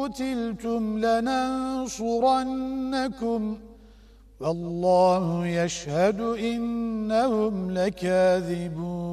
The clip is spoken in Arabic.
قوتلتم لننصرنكم والله يشهد إنهم لكاذبون